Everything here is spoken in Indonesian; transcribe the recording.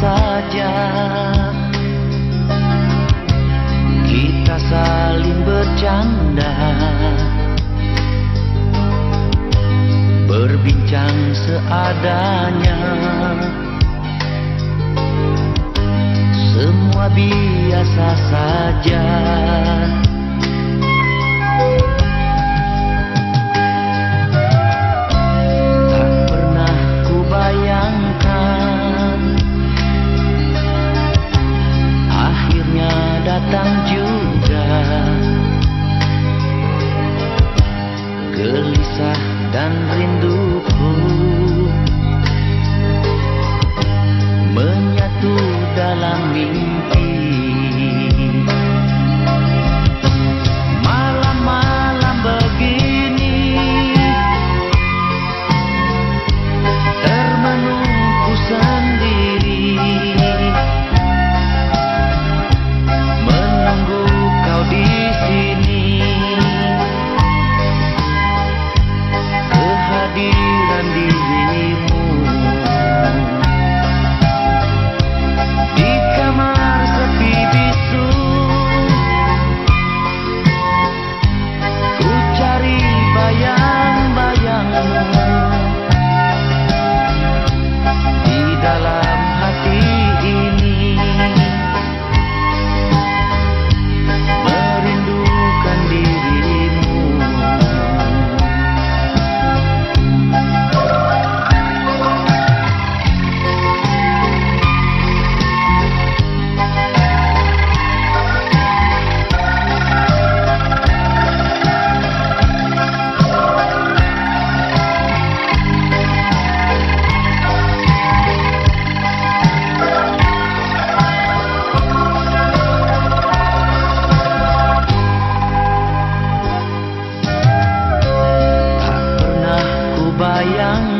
saja. Kita saling bercanda Berbincang seadanya. Semua biasa saja. Dan rinduku. Menyatu dalam mimpi yang.